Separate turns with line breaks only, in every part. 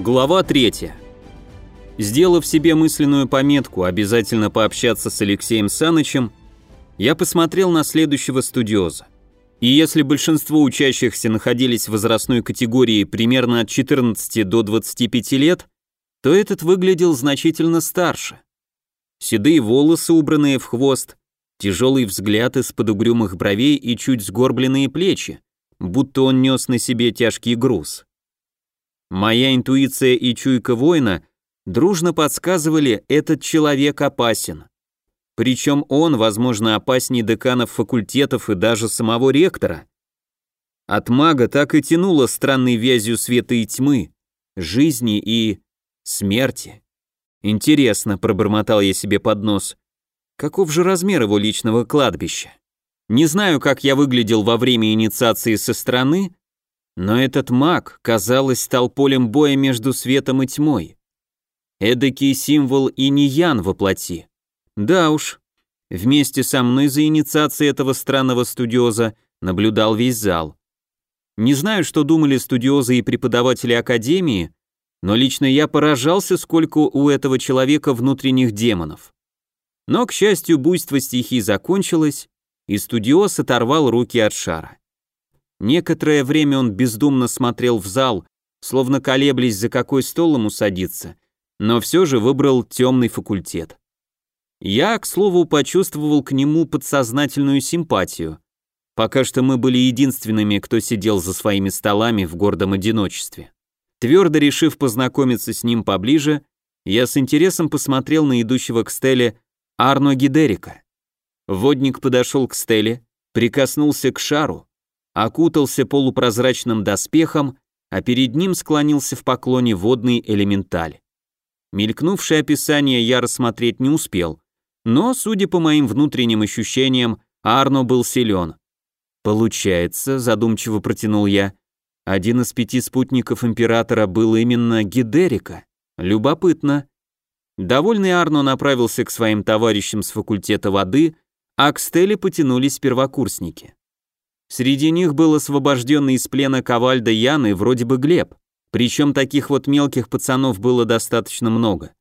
Глава 3. Сделав себе мысленную пометку обязательно пообщаться с Алексеем Санычем, я посмотрел на следующего студиоза. И если большинство учащихся находились в возрастной категории примерно от 14 до 25 лет, то этот выглядел значительно старше. Седые волосы, убранные в хвост, тяжелый взгляд из-под угрюмых бровей и чуть сгорбленные плечи, будто он нес на себе тяжкий груз. Моя интуиция и чуйка воина дружно подсказывали, этот человек опасен. Причем он, возможно, опаснее деканов факультетов и даже самого ректора. От мага так и тянуло странной вязью света и тьмы, жизни и смерти. Интересно, пробормотал я себе под нос, каков же размер его личного кладбища? Не знаю, как я выглядел во время инициации со стороны, но этот маг, казалось, стал полем боя между светом и тьмой. Эдакий символ и ниян воплоти. Да уж, вместе со мной за инициацией этого странного студиоза наблюдал весь зал. Не знаю, что думали студиозы и преподаватели академии, но лично я поражался, сколько у этого человека внутренних демонов. Но, к счастью, буйство стихий закончилось, и студиоз оторвал руки от шара. Некоторое время он бездумно смотрел в зал, словно колеблясь, за какой стол ему садиться, но все же выбрал темный факультет. Я, к слову, почувствовал к нему подсознательную симпатию. Пока что мы были единственными, кто сидел за своими столами в гордом одиночестве. Твердо решив познакомиться с ним поближе, я с интересом посмотрел на идущего к Стелле Арно Гидерика. Водник подошел к Стелле, прикоснулся к шару, окутался полупрозрачным доспехом, а перед ним склонился в поклоне водный элементаль. Мелькнувшее описание я рассмотреть не успел, но, судя по моим внутренним ощущениям, Арно был силен. «Получается», — задумчиво протянул я, — «один из пяти спутников императора был именно Гидерика. Любопытно». Довольный Арно направился к своим товарищам с факультета воды, а к Стелле потянулись первокурсники. Среди них был освобожденный из плена Ковальда Ян и вроде бы Глеб. Причем таких вот мелких пацанов было достаточно много.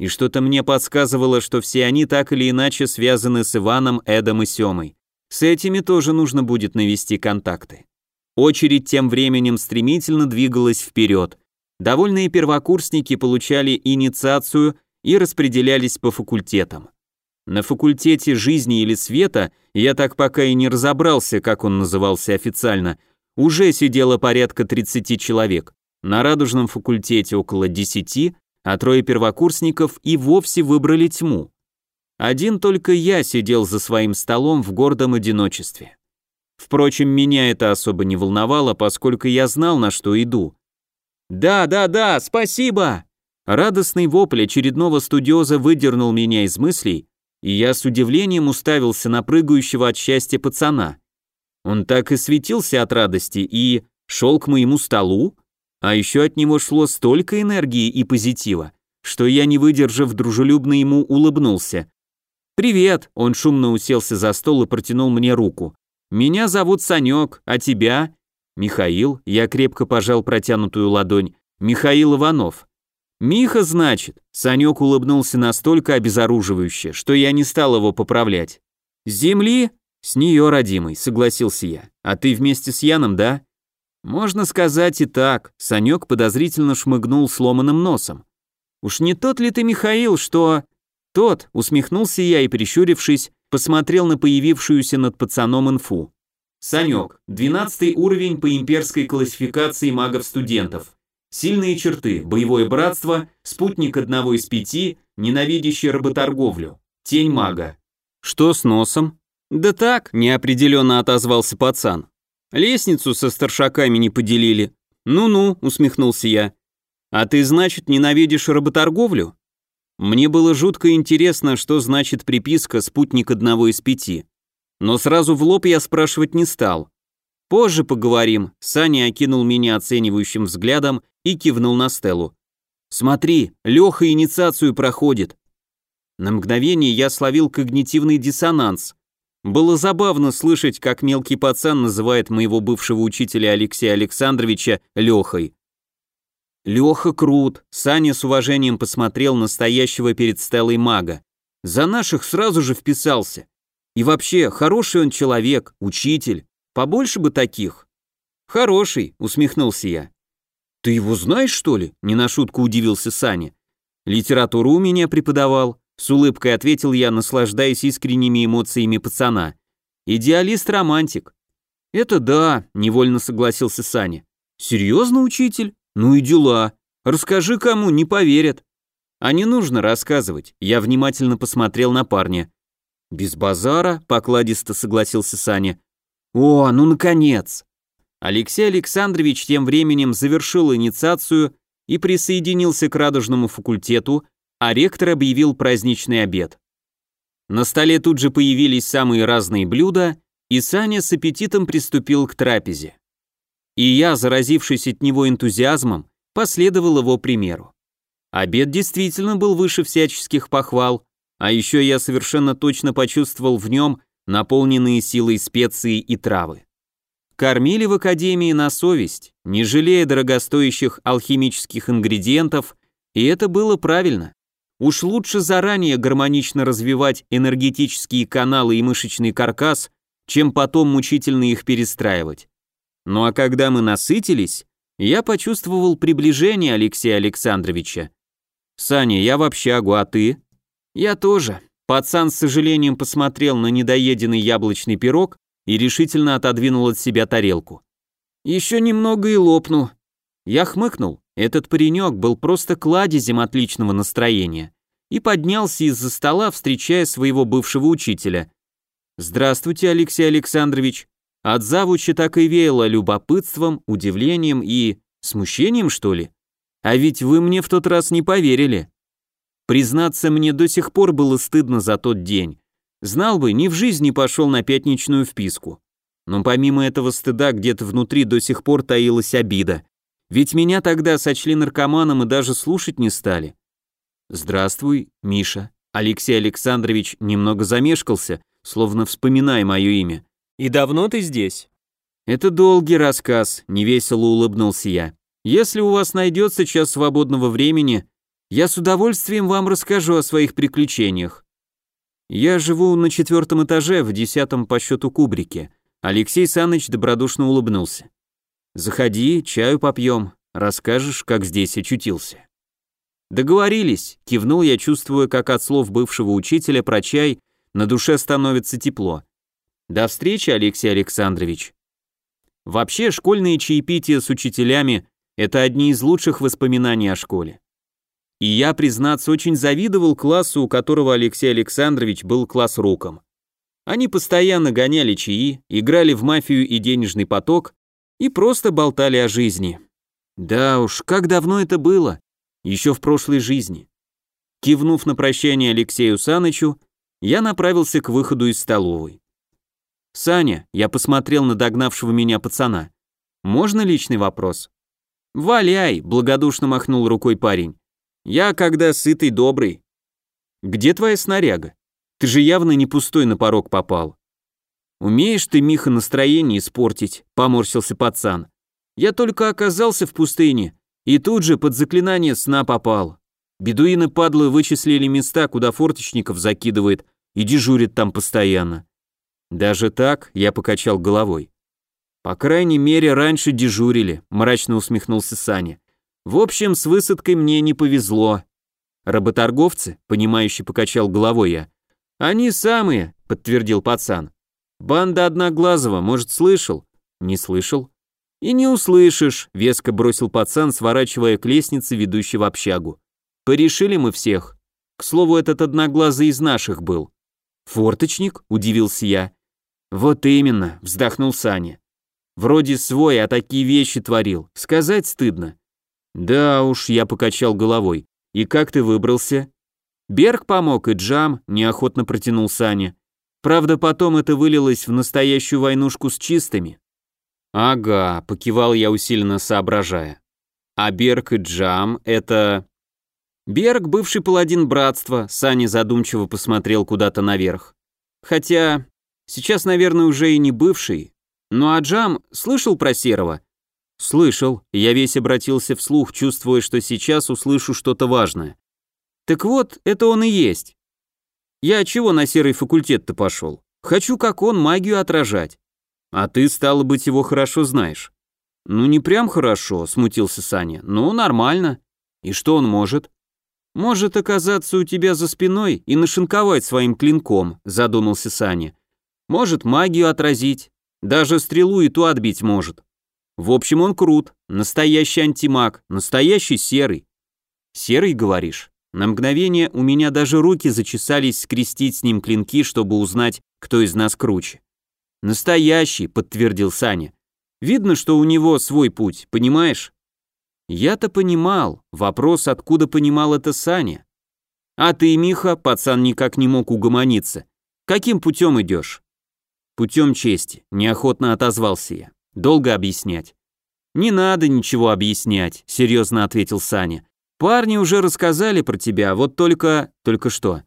И что-то мне подсказывало, что все они так или иначе связаны с Иваном, Эдом и Семой. С этими тоже нужно будет навести контакты. Очередь тем временем стремительно двигалась вперед. Довольные первокурсники получали инициацию и распределялись по факультетам. На факультете жизни или света, я так пока и не разобрался, как он назывался официально, уже сидело порядка 30 человек. На радужном факультете около 10, а трое первокурсников и вовсе выбрали тьму. Один только я сидел за своим столом в гордом одиночестве. Впрочем, меня это особо не волновало, поскольку я знал, на что иду. «Да, да, да, спасибо!» Радостный вопль очередного студиоза выдернул меня из мыслей, и я с удивлением уставился на прыгающего от счастья пацана. Он так и светился от радости и шел к моему столу, а еще от него шло столько энергии и позитива, что я, не выдержав, дружелюбно ему улыбнулся. «Привет!» – он шумно уселся за стол и протянул мне руку. «Меня зовут Санек, а тебя?» «Михаил», – я крепко пожал протянутую ладонь. «Михаил Иванов». «Миха, значит?» Санек улыбнулся настолько обезоруживающе, что я не стал его поправлять. «С земли?» «С нее, родимый», — согласился я. «А ты вместе с Яном, да?» «Можно сказать и так», — Санек подозрительно шмыгнул сломанным носом. «Уж не тот ли ты, Михаил, что...» «Тот», — усмехнулся я и, прищурившись, посмотрел на появившуюся над пацаном инфу. «Санек, 12 уровень по имперской классификации магов-студентов. Сильные черты, боевое братство, спутник одного из пяти, ненавидящий работорговлю, тень мага. Что с носом? Да так, неопределенно отозвался пацан. Лестницу со старшаками не поделили. Ну-ну, усмехнулся я. А ты, значит, ненавидишь работорговлю? Мне было жутко интересно, что значит приписка «спутник одного из пяти». Но сразу в лоб я спрашивать не стал. Позже поговорим. Саня окинул меня оценивающим взглядом и кивнул на Стеллу. «Смотри, Леха инициацию проходит». На мгновение я словил когнитивный диссонанс. Было забавно слышать, как мелкий пацан называет моего бывшего учителя Алексея Александровича Лехой. Леха крут, Саня с уважением посмотрел на стоящего перед Стеллой мага. За наших сразу же вписался. И вообще, хороший он человек, учитель. Побольше бы таких. Хороший, усмехнулся я. Ты его знаешь, что ли? Не на шутку удивился Саня. Литературу у меня преподавал, с улыбкой ответил я, наслаждаясь искренними эмоциями пацана. Идеалист-романтик. Это да, невольно согласился Саня. Серьезно, учитель? Ну и дела. Расскажи кому, не поверят. А не нужно рассказывать. Я внимательно посмотрел на парня. Без базара, покладисто согласился Саня. О, ну наконец. Алексей Александрович тем временем завершил инициацию и присоединился к радужному факультету, а ректор объявил праздничный обед. На столе тут же появились самые разные блюда, и Саня с аппетитом приступил к трапезе. И я, заразившись от него энтузиазмом, последовал его примеру. Обед действительно был выше всяческих похвал, а еще я совершенно точно почувствовал в нем наполненные силой специи и травы. Кормили в академии на совесть, не жалея дорогостоящих алхимических ингредиентов, и это было правильно. Уж лучше заранее гармонично развивать энергетические каналы и мышечный каркас, чем потом мучительно их перестраивать. Ну а когда мы насытились, я почувствовал приближение Алексея Александровича. «Саня, я в общагу, а ты?» «Я тоже». Пацан с сожалением посмотрел на недоеденный яблочный пирог и решительно отодвинул от себя тарелку. «Еще немного и лопну». Я хмыкнул. Этот паренек был просто кладезем отличного настроения и поднялся из-за стола, встречая своего бывшего учителя. «Здравствуйте, Алексей Александрович». От завуча так и веяло любопытством, удивлением и... смущением, что ли? А ведь вы мне в тот раз не поверили. Признаться, мне до сих пор было стыдно за тот день. Знал бы, ни в жизни пошел на пятничную вписку. Но помимо этого стыда где-то внутри до сих пор таилась обида. Ведь меня тогда сочли наркоманом и даже слушать не стали. «Здравствуй, Миша». Алексей Александрович немного замешкался, словно вспоминая мое имя. «И давно ты здесь?» «Это долгий рассказ», — невесело улыбнулся я. «Если у вас найдется час свободного времени, я с удовольствием вам расскажу о своих приключениях. Я живу на четвертом этаже, в десятом по счету кубрике». Алексей Саныч добродушно улыбнулся. «Заходи, чаю попьем, расскажешь, как здесь очутился». «Договорились», — кивнул я, чувствуя, как от слов бывшего учителя про чай на душе становится тепло. До встречи, Алексей Александрович. Вообще, школьные чаепития с учителями – это одни из лучших воспоминаний о школе. И я, признаться, очень завидовал классу, у которого Алексей Александрович был класс-руком. Они постоянно гоняли чаи, играли в мафию и денежный поток и просто болтали о жизни. Да уж, как давно это было? Еще в прошлой жизни. Кивнув на прощание Алексею Санычу, я направился к выходу из столовой. «Саня», я посмотрел на догнавшего меня пацана. «Можно личный вопрос?» «Валяй», благодушно махнул рукой парень. «Я когда сытый, добрый». «Где твоя снаряга? Ты же явно не пустой на порог попал». «Умеешь ты, Миха, настроение испортить», поморщился пацан. «Я только оказался в пустыне, и тут же под заклинание сна попал. Бедуины падлы вычислили места, куда форточников закидывает, и дежурит там постоянно. Даже так я покачал головой. По крайней мере, раньше дежурили, мрачно усмехнулся Саня. В общем, с высадкой мне не повезло. Работорговцы, понимающе покачал головой я. Они самые, подтвердил пацан. Банда Одноглазого, может, слышал? Не слышал. И не услышишь, веско бросил пацан, сворачивая к лестнице, ведущей в общагу. Порешили мы всех. К слову, этот Одноглазый из наших был. Форточник? Удивился я. «Вот именно», — вздохнул Саня. «Вроде свой, а такие вещи творил. Сказать стыдно». «Да уж», — я покачал головой. «И как ты выбрался?» «Берг помог и Джам», — неохотно протянул Саня. «Правда, потом это вылилось в настоящую войнушку с чистыми». «Ага», — покивал я усиленно соображая. «А Берг и Джам — это...» «Берг — бывший паладин братства», — Саня задумчиво посмотрел куда-то наверх. «Хотя Сейчас, наверное, уже и не бывший. Ну а Джам слышал про Серого? Слышал, я весь обратился вслух, чувствуя, что сейчас услышу что-то важное. Так вот, это он и есть. Я чего на серый факультет-то пошел? Хочу, как он, магию отражать. А ты, стало быть, его хорошо знаешь. Ну, не прям хорошо, смутился Саня. Ну, нормально. И что он может? Может оказаться у тебя за спиной и нашинковать своим клинком, задумался Саня. Может магию отразить, даже стрелу и ту отбить может. В общем, он крут, настоящий антимаг, настоящий серый. Серый, говоришь? На мгновение у меня даже руки зачесались скрестить с ним клинки, чтобы узнать, кто из нас круче. «Настоящий», — подтвердил Саня. «Видно, что у него свой путь, понимаешь?» Я-то понимал, вопрос, откуда понимал это Саня. «А ты, Миха», — пацан никак не мог угомониться. «Каким путем идешь?» «Путем чести», — неохотно отозвался я. «Долго объяснять». «Не надо ничего объяснять», — серьезно ответил Саня. Парни уже рассказали про тебя, вот только... Только что?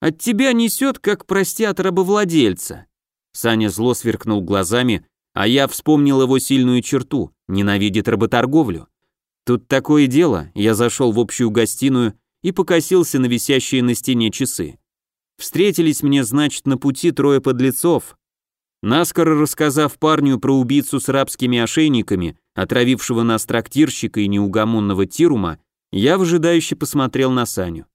От тебя несет, как, прости, от рабовладельца. Саня зло сверкнул глазами, а я вспомнил его сильную черту – ненавидит работорговлю. Тут такое дело, я зашел в общую гостиную и покосился на висящие на стене часы. Встретились мне, значит, на пути трое подлецов. Наскоро рассказав парню про убийцу с рабскими ошейниками, отравившего нас трактирщика и неугомонного Тирума, я выжидающе посмотрел на Саню.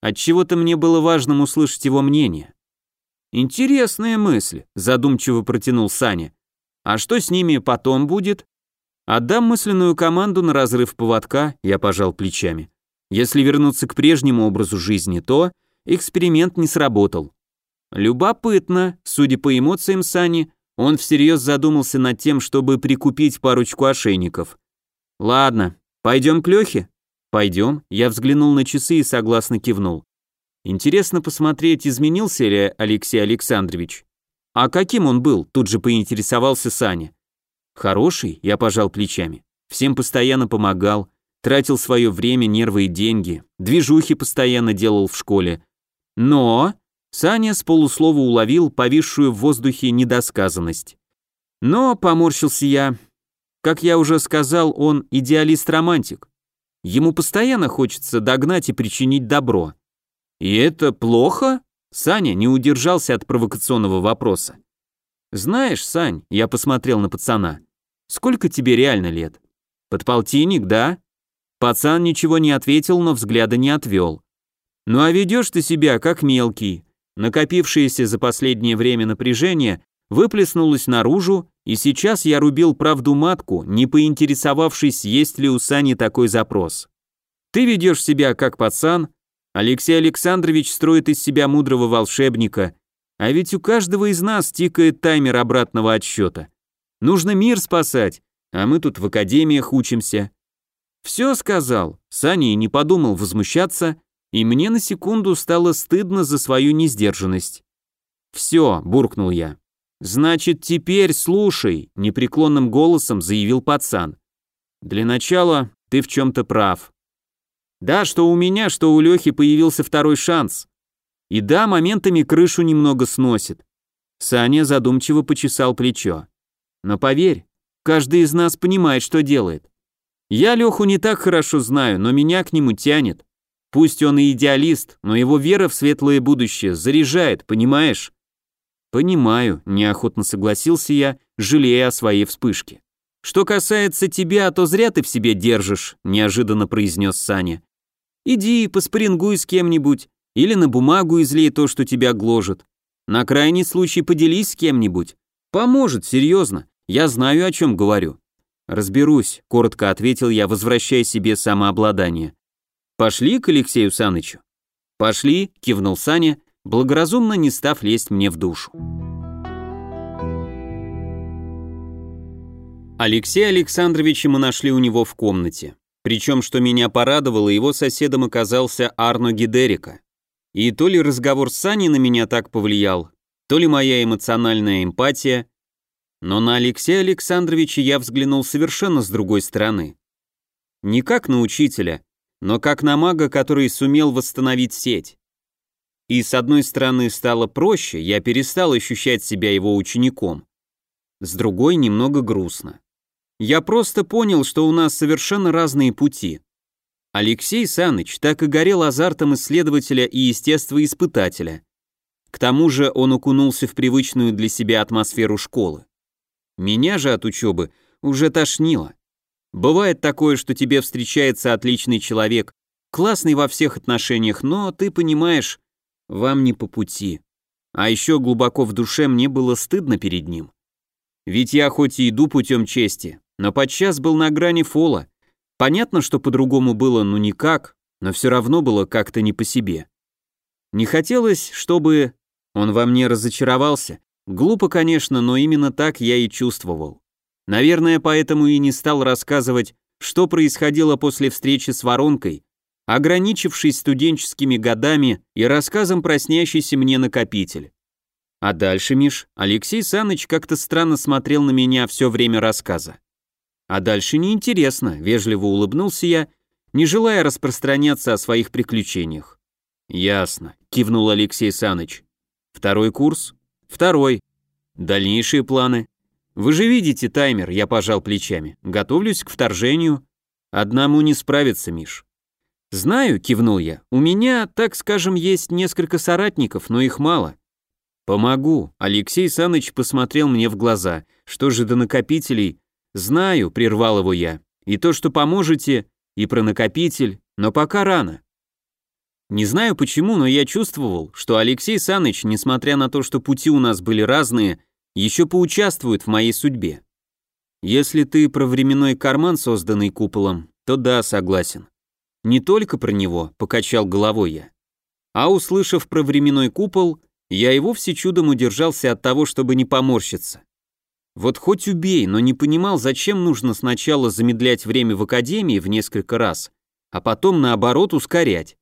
Отчего-то мне было важным услышать его мнение. «Интересная мысль», — задумчиво протянул Саня. «А что с ними потом будет?» «Отдам мысленную команду на разрыв поводка», — я пожал плечами. «Если вернуться к прежнему образу жизни, то эксперимент не сработал». Любопытно, судя по эмоциям Сани, он всерьез задумался над тем, чтобы прикупить парочку ошейников. «Ладно, пойдем к Лехе?» «Пойдем», я взглянул на часы и согласно кивнул. «Интересно посмотреть, изменился ли Алексей Александрович?» «А каким он был?» Тут же поинтересовался Саня. «Хороший», я пожал плечами. Всем постоянно помогал, тратил свое время, нервы и деньги, движухи постоянно делал в школе. Но... Саня с полуслова уловил повисшую в воздухе недосказанность. Но, поморщился я, как я уже сказал, он идеалист-романтик. Ему постоянно хочется догнать и причинить добро. И это плохо? Саня не удержался от провокационного вопроса. Знаешь, Сань, я посмотрел на пацана. Сколько тебе реально лет? Подполтинник, да? Пацан ничего не ответил, но взгляда не отвел. Ну а ведешь ты себя как мелкий. Накопившееся за последнее время напряжение выплеснулось наружу, и сейчас я рубил правду матку, не поинтересовавшись, есть ли у Сани такой запрос. Ты ведешь себя как пацан, Алексей Александрович строит из себя мудрого волшебника, а ведь у каждого из нас тикает таймер обратного отсчета. Нужно мир спасать, а мы тут в академиях учимся. Все сказал, Саня не подумал возмущаться, и мне на секунду стало стыдно за свою несдержанность. «Все», — буркнул я, «Значит, теперь слушай», — непреклонным голосом заявил пацан. «Для начала ты в чем-то прав. Да, что у меня, что у Лехи появился второй шанс. И да, моментами крышу немного сносит». Саня задумчиво почесал плечо. «Но поверь, каждый из нас понимает, что делает. Я Леху не так хорошо знаю, но меня к нему тянет. Пусть он и идеалист, но его вера в светлое будущее заряжает, понимаешь? «Понимаю», – неохотно согласился я, жалея о своей вспышке. «Что касается тебя, то зря ты в себе держишь», – неожиданно произнес Саня. «Иди, поспорингуй с кем-нибудь, или на бумагу излей то, что тебя гложет. На крайний случай поделись с кем-нибудь. Поможет, серьезно, я знаю, о чем говорю». «Разберусь», – коротко ответил я, возвращая себе самообладание. «Пошли к Алексею Санычу?» «Пошли», – кивнул Саня благоразумно не став лезть мне в душу. Алексея Александровича мы нашли у него в комнате. Причем, что меня порадовало, его соседом оказался Арно Гидерика. И то ли разговор с Саней на меня так повлиял, то ли моя эмоциональная эмпатия, но на Алексея Александровича я взглянул совершенно с другой стороны. Не как на учителя, но как на мага, который сумел восстановить сеть. И с одной стороны стало проще, я перестал ощущать себя его учеником. С другой немного грустно. Я просто понял, что у нас совершенно разные пути. Алексей Саныч так и горел азартом исследователя и естествоиспытателя. К тому же он окунулся в привычную для себя атмосферу школы. Меня же от учебы уже тошнило. Бывает такое, что тебе встречается отличный человек, классный во всех отношениях, но ты понимаешь, вам не по пути. А еще глубоко в душе мне было стыдно перед ним. Ведь я хоть и иду путем чести, но подчас был на грани фола, Понятно, что по-другому было ну никак, но все равно было как-то не по себе. Не хотелось, чтобы он во мне разочаровался. Глупо, конечно, но именно так я и чувствовал. Наверное, поэтому и не стал рассказывать, что происходило после встречи с воронкой, ограничившись студенческими годами и рассказом про снящийся мне накопитель. А дальше, Миш, Алексей Саныч как-то странно смотрел на меня все время рассказа. А дальше неинтересно, вежливо улыбнулся я, не желая распространяться о своих приключениях. Ясно, кивнул Алексей Саныч. Второй курс? Второй. Дальнейшие планы? Вы же видите таймер, я пожал плечами. Готовлюсь к вторжению. Одному не справиться, Миш. Знаю, кивнул я. У меня, так скажем, есть несколько соратников, но их мало. Помогу. Алексей Саныч посмотрел мне в глаза. Что же до накопителей? «Знаю», — прервал его я, — «и то, что поможете, и про накопитель, но пока рано». Не знаю почему, но я чувствовал, что Алексей Саныч, несмотря на то, что пути у нас были разные, еще поучаствует в моей судьбе. Если ты про временной карман, созданный куполом, то да, согласен. Не только про него, покачал головой я. А услышав про временной купол, я и вовсе чудом удержался от того, чтобы не поморщиться. Вот хоть убей, но не понимал, зачем нужно сначала замедлять время в академии в несколько раз, а потом наоборот ускорять.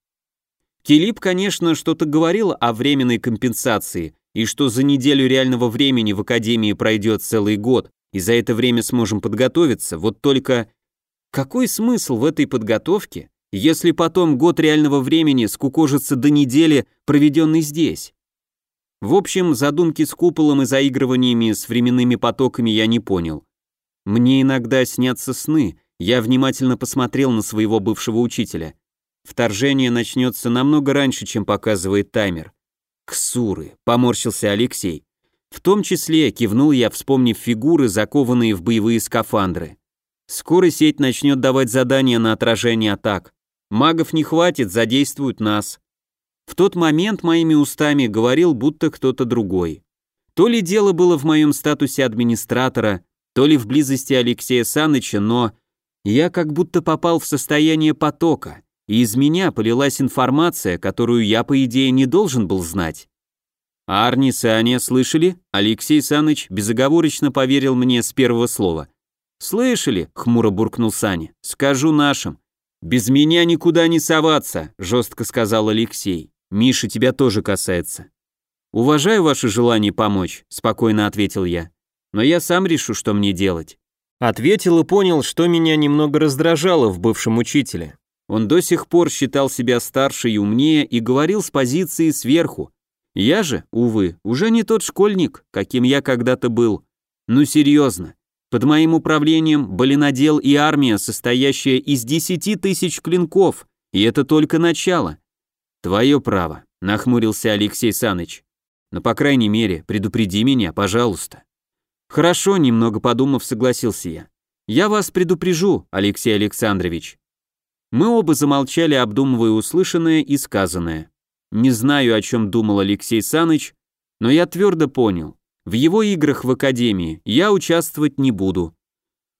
Килип, конечно, что-то говорил о временной компенсации, и что за неделю реального времени в академии пройдет целый год, и за это время сможем подготовиться, вот только какой смысл в этой подготовке, если потом год реального времени скукожится до недели, проведенной здесь? В общем, задумки с куполом и заигрываниями с временными потоками я не понял. Мне иногда снятся сны, я внимательно посмотрел на своего бывшего учителя. Вторжение начнется намного раньше, чем показывает таймер. Ксуры, поморщился Алексей. В том числе кивнул я, вспомнив фигуры, закованные в боевые скафандры. Скоро сеть начнет давать задания на отражение атак. Магов не хватит, задействуют нас. В тот момент моими устами говорил будто кто-то другой. То ли дело было в моем статусе администратора, то ли в близости Алексея Саныча, но я как будто попал в состояние потока, и из меня полилась информация, которую я, по идее, не должен был знать. Арни, Саня, слышали? Алексей Саныч безоговорочно поверил мне с первого слова. «Слышали?» — хмуро буркнул Саня. «Скажу нашим». «Без меня никуда не соваться», — жестко сказал Алексей. Миша, тебя тоже касается. Уважаю ваше желание помочь, спокойно ответил я. Но я сам решу, что мне делать. Ответил и понял, что меня немного раздражало в бывшем учителе. Он до сих пор считал себя старше и умнее и говорил с позиции сверху. Я же, увы, уже не тот школьник, каким я когда-то был. Ну серьезно, под моим управлением были надел и армия, состоящая из десяти тысяч клинков, и это только начало. «Твое право», — нахмурился Алексей Саныч. «Но, по крайней мере, предупреди меня, пожалуйста». «Хорошо», — немного подумав, согласился я. «Я вас предупрежу, Алексей Александрович». Мы оба замолчали, обдумывая услышанное и сказанное. Не знаю, о чем думал Алексей Саныч, но я твердо понял, в его играх в академии я участвовать не буду.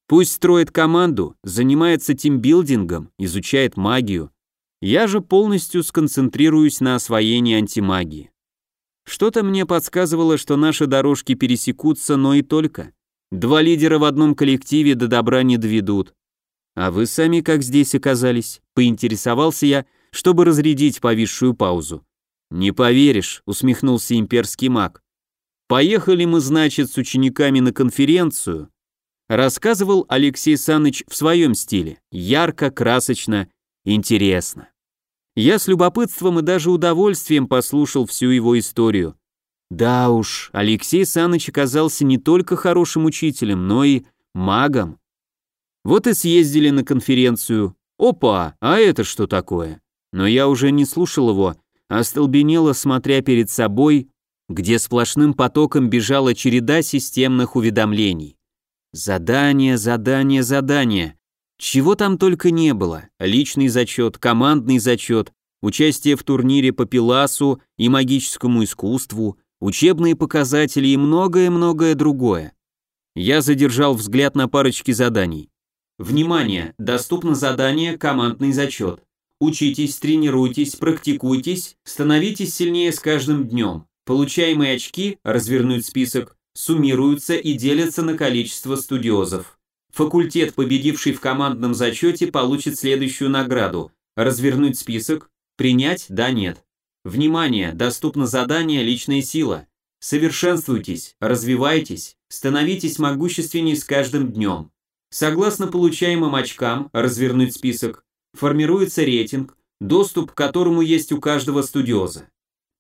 Пусть строит команду, занимается тимбилдингом, изучает магию, я же полностью сконцентрируюсь на освоении антимагии. Что-то мне подсказывало, что наши дорожки пересекутся, но и только. Два лидера в одном коллективе до добра не доведут. А вы сами как здесь оказались? Поинтересовался я, чтобы разрядить повисшую паузу. Не поверишь, усмехнулся имперский маг. Поехали мы, значит, с учениками на конференцию. Рассказывал Алексей Саныч в своем стиле. Ярко, красочно, интересно. Я с любопытством и даже удовольствием послушал всю его историю. Да уж, Алексей Саныч оказался не только хорошим учителем, но и магом. Вот и съездили на конференцию. Опа, а это что такое? Но я уже не слушал его, а остолбенело, смотря перед собой, где сплошным потоком бежала череда системных уведомлений. Задание, задание, задание. Чего там только не было. Личный зачет, командный зачет, участие в турнире по пиласу и магическому искусству, учебные показатели и многое-многое другое. Я задержал взгляд на парочке заданий. Внимание! Доступно задание «Командный зачет». Учитесь, тренируйтесь, практикуйтесь, становитесь сильнее с каждым днем. Получаемые очки, развернуть список, суммируются и делятся на количество студиозов. Факультет, победивший в командном зачете, получит следующую награду. Развернуть список, принять, да, нет. Внимание, доступно задание «Личная сила». Совершенствуйтесь, развивайтесь, становитесь могущественнее с каждым днем. Согласно получаемым очкам, развернуть список, формируется рейтинг, доступ к которому есть у каждого студиоза.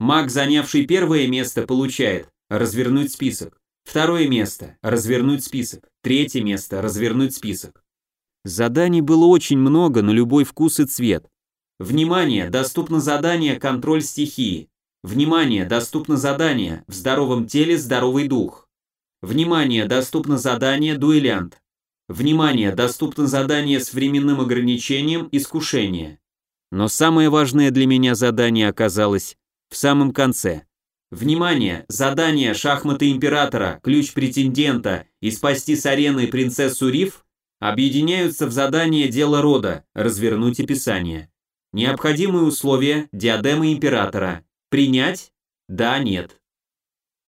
Маг, занявший первое место, получает развернуть список. Второе место – развернуть список. Третье место – развернуть список. Заданий было очень много на любой вкус и цвет. Внимание, доступно задание «Контроль стихии». Внимание, доступно задание «В здоровом теле здоровый дух». Внимание, доступно задание «Дуэлянт». Внимание, доступно задание с временным ограничением «Искушение». Но самое важное для меня задание оказалось в самом конце. Внимание! Задание «Шахматы Императора», «Ключ претендента» и «Спасти с арены принцессу Риф» объединяются в задание «Дело рода» «Развернуть описание». Необходимые условия «Диадема Императора». Принять? Да, нет.